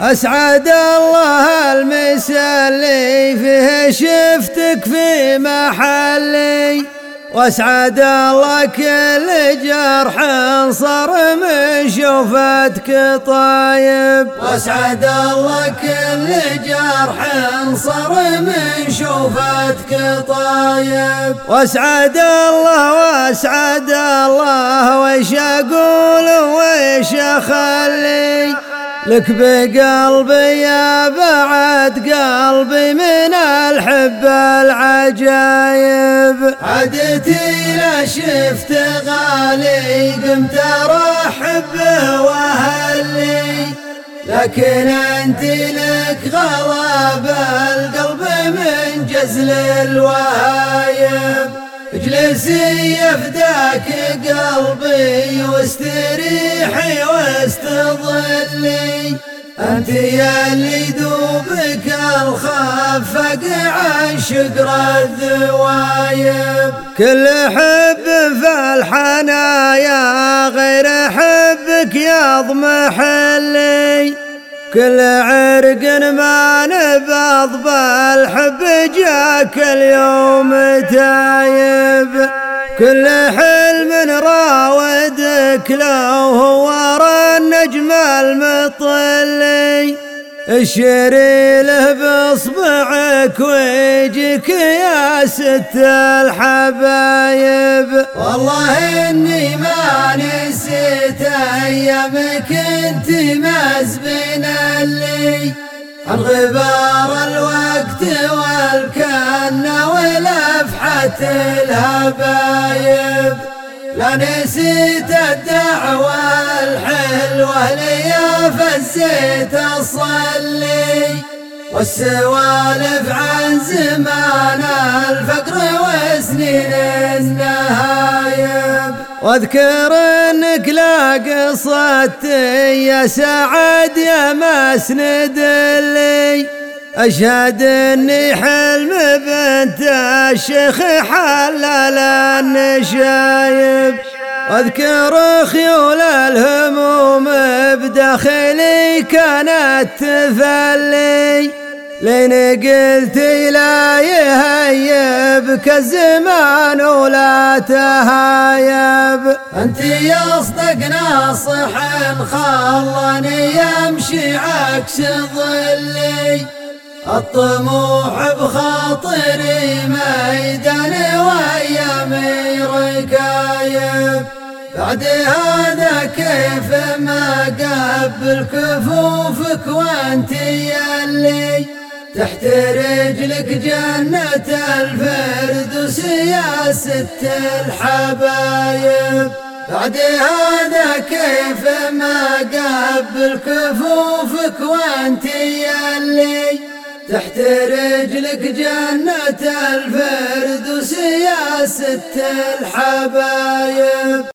أسعد الله المسلي فيه شفتك في محلي. وأسعد الله كل جرح صار من شوفتك طايب وأسعد الله كل جرح صار من شوفتك طايب وأسعد الله وأسعد الله وش أقول وش أخلي. لك بقلبي يا بعد قلبي من الحب العجايب. عدتي لا شفت غالي قمت ارحب به واهلي لكن أنت لك غلب القلب من جزل الوهايب اجلسي يفداك قلبي واستريحي واستظلي. أنت يا اللي دوبك الخفق عن شقر الذوايب. كل حب في الحنايا غير حبك يضمح لي كل عرق ما نبض بالحب جاك اليوم تايب. كل حلم راودك لو هو النجم المطلي اشري له باصبعك ويجيك يا ست الحبايب. والله إني ما نسيت ايامك انت مزبن عن غبار الوقت والكنة ولفحة الهبايب. لا نسيت الدعوة الحلوة لي فزيت أصلي والسوالف عن زمان الفقر وسنين النهايب. واذكر أنك لا قصدتي يا سعد يا مسند لي. أشهد أني حلم بنت الشيخ حلل النشايب. واذكر خيول الهموم بداخلي كانت تفلي لين قلت لا يهيبك الزمان ولا تهايب. أنت يصدق ناصح خلاني يمشي عكس ظلي. الطموح بخاطري ميدان وايامي ركايب بعد هذا كيف ما قبل كفوفك وانت يلي تحت رجلك جنة الفردوس يا ست الحبايب. بعد هذا كيف ما قبل كفوفك وانت يلي تحت رجلك جنة الفردوس يا ست الحبايب.